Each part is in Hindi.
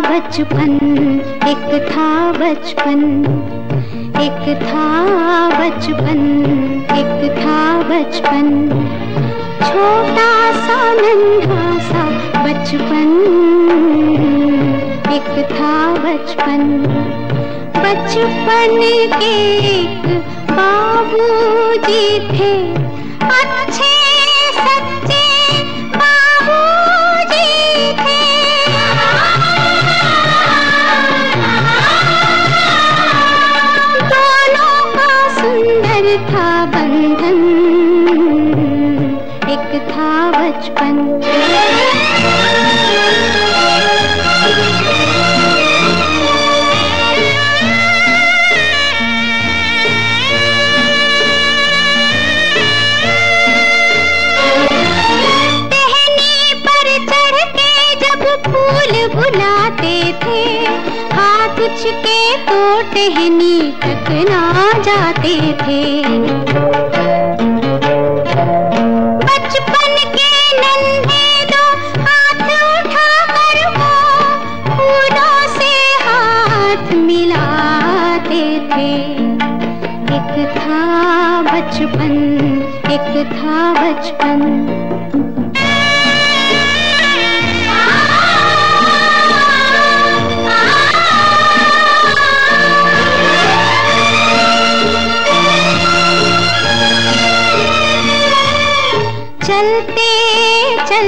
बचपन, एक था बचपन, एक था बचपन, एक था बचपन। छोटा सा, नन्हा सा बचपन, एक था बचपन। बचपन के एक बाबूजी थे। था बंधन एक था बचपन। उचके तो टहनी तक ना जाते थे। बचपन के नन्हे दो हाथ उठा कर वो फूलों से हाथ मिलाते थे। एक था बचपन, एक था बचपन।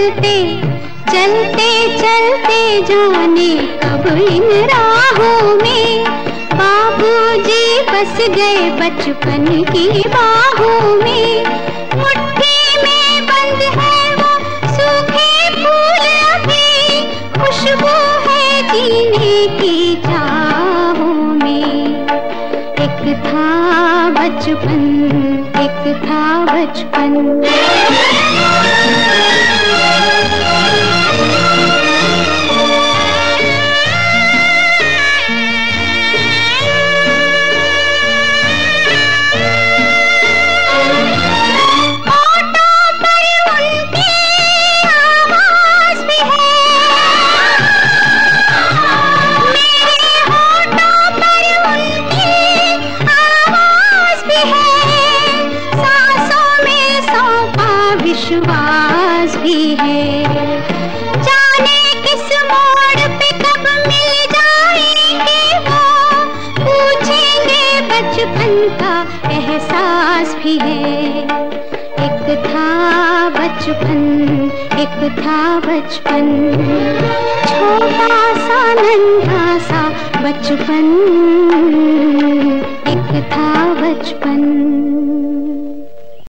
चलते चलते चलते जाने कब इन राहों में? बाबूजी बस गए बचपन की बाहों में। मुट्ठी में बंद है वो सूखे फूल अभी। खुशबू है जीने की चाहों में। एक था बचपन, एक था बचपन। भी है। जाने किस मोड़ पे कब मिल जाएँगे वो, पूछेंगे बचपन का एहसास भी है। एक था बचपन, एक था बचपन। छोटा सा, नन्हा सा बचपन, एक था बचपन।